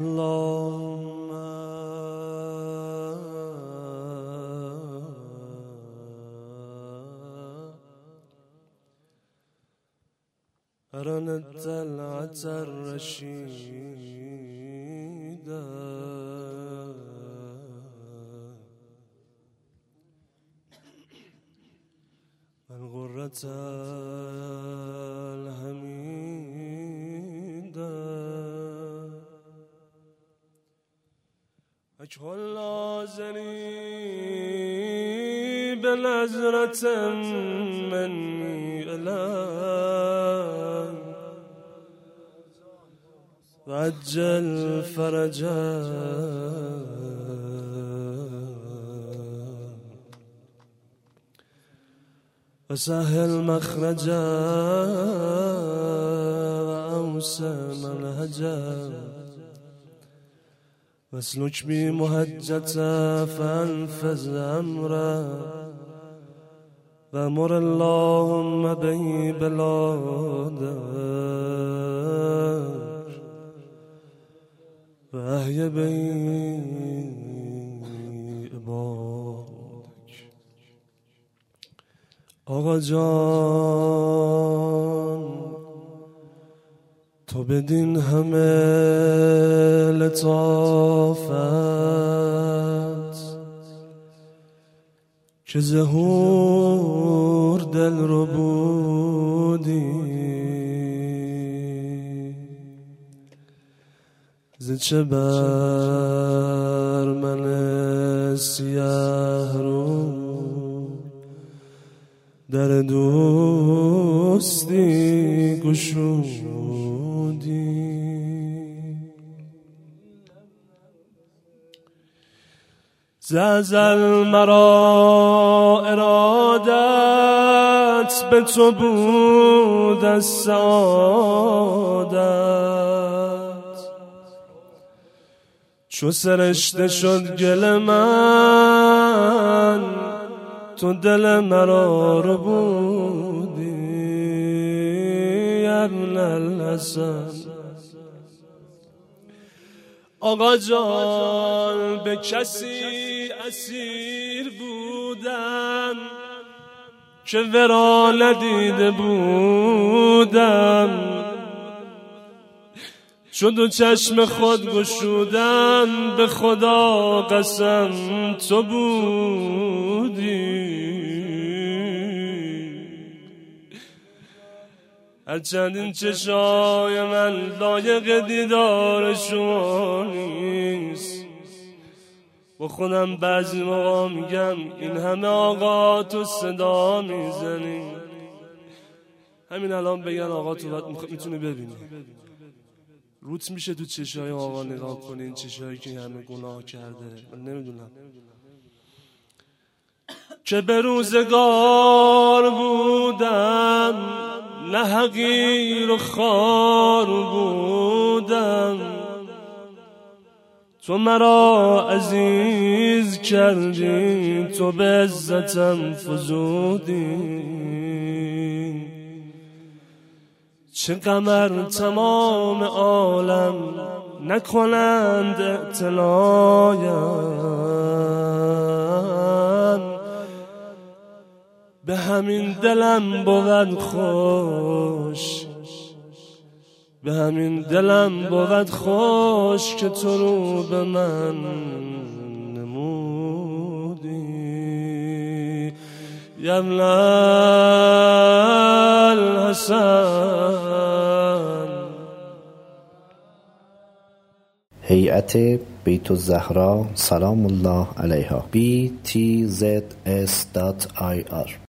اللهم أرنا الطلعة الرشيدة والغرة وجه الأزلي بالعزرة من إله عجل فرجا وسهل مخرجا وأوسع منهجا. واسلك بي مهجة فانفذ أمرا وامر اللهم به بلادك وأحيا به عبادك آقا جان. تو بدین همه لطافت که زهور دل رو بودی. ز چه بر من سیه رو در دوستی گشودی ززل مرا ارادت به تو بود از سعادت. چو سرشته شد گل من تو دل مرا رو بودی ابن الحسن آقا جان به کسی اسیر بودم که ورا ندیده بودم. چو دو چشم خود گشودم به خدا قسم تو بودی. هرچند این چشای من لایق دیدار شما با خودم بعضی موقع میگم این همه آقا تو صدا می‌زنی. همین الان بگن آقا تو باید می‌تونی ببینی. روت میشه تو چشای آقا نگاه کنی این چشایی که همه گناه کرده. من نمی‌دونم. که به روزگار بودم نه حقیر و خار بودم. تو مرا عزیز کردی تو به عزتم فزودی. چه قمر تمام عالم نکنند اعتلایم به همین دلم بود خوش به همین دلم بود خوش که تو رو به من نمودی. یبن الحسن هیئت بیت الزهرا سلام الله علیها. Btzs.ir